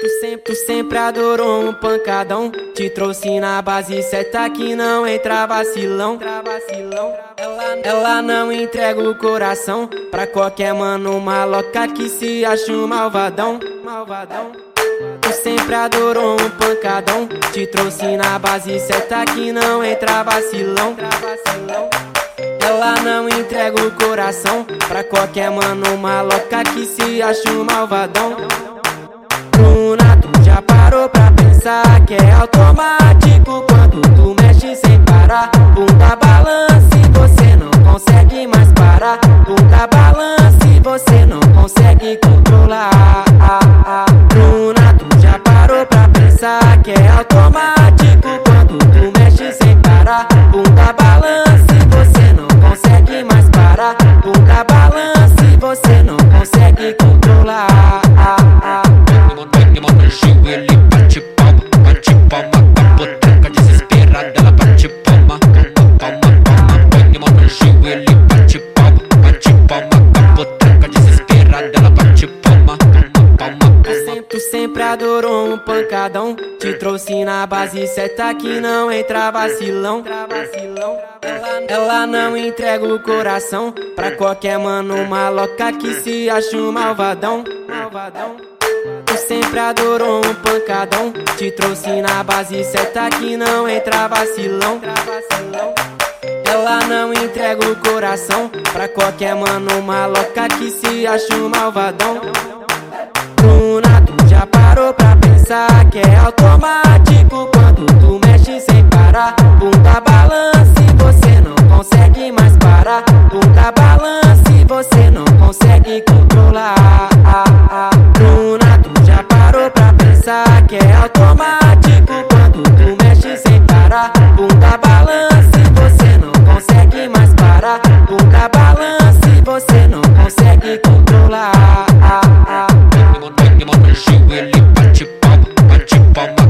Tu sempre, tu sempre adorou um pancadão. Te trouxe na base certa que não entra vacilão. Ela, não entrega o coração pra qualquer mano maloca que se acha um malvadão. malvadão. Tu sempre adorou um pancadão. Te trouxe na base certa que não entra vacilão. Ela não entrega o coração pra qualquer mano maloca que se acha um malvadão. Pensar que é automático quando tu mexe sem parar. Bunda balance, você não consegue mais parar. Bunda balance, você não consegue controlar. Bruna, tu já parou pra pensar que é automático quando tu mexe sem parar. Bunda balance, você não consegue mais parar. Bunda balance, você não consegue controlar. Ele sempre, adorou um pancadão. Te trouxe na base certa que não entra vacilão. Ela, ela não entrega o coração pra qualquer mano maloca que se acha um malvadão. Tu sempre adorou um pancadão. Te trouxe na base certa que não entra vacilão. Ela não entrega o coração pra qualquer mano maloca que se acha um malvadão. Tu já parou pra pensar que é automático quando tu mexe sem parar. Bunda balance, você não consegue mais parar. Bunda balance, você não consegue controlar. Bate palma, bate palma